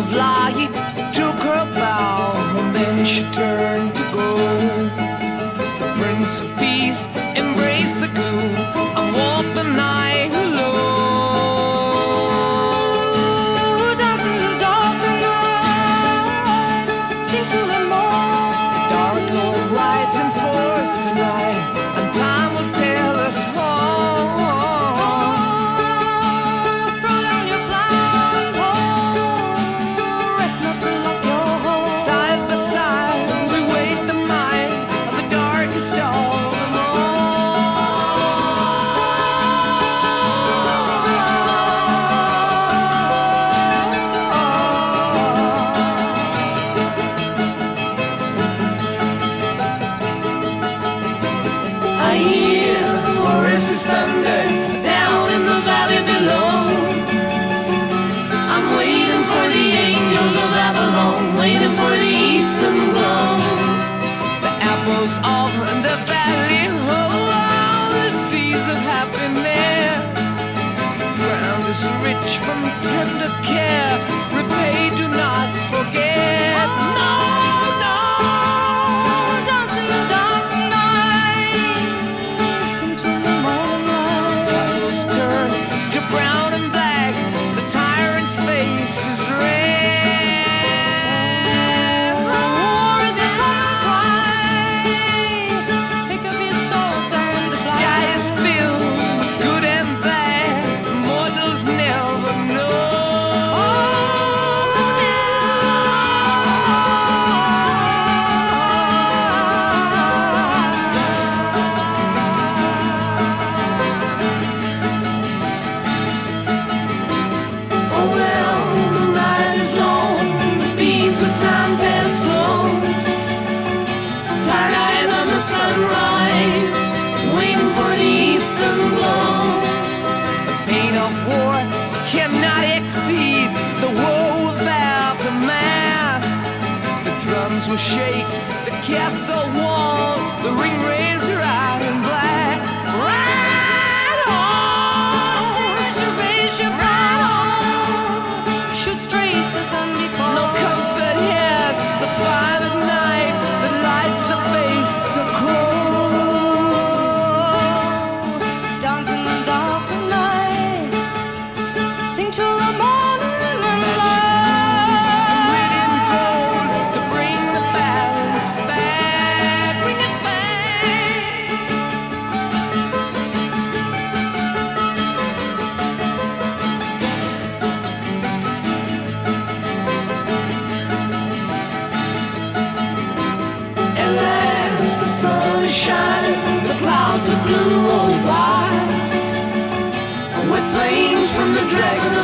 of light took her bow, and then she turned to go. The Prince of Peace. I hear? Or is it thunder? and blow. The pain of war cannot exceed the woe of aftermath. The drums will shake, the castle wall, the ring razor out in black. Ride on, Sergeant Major, ride on. Shoot straight, straighter than before. sun is shining, the clouds are blue Oh, by. With flames from the dragon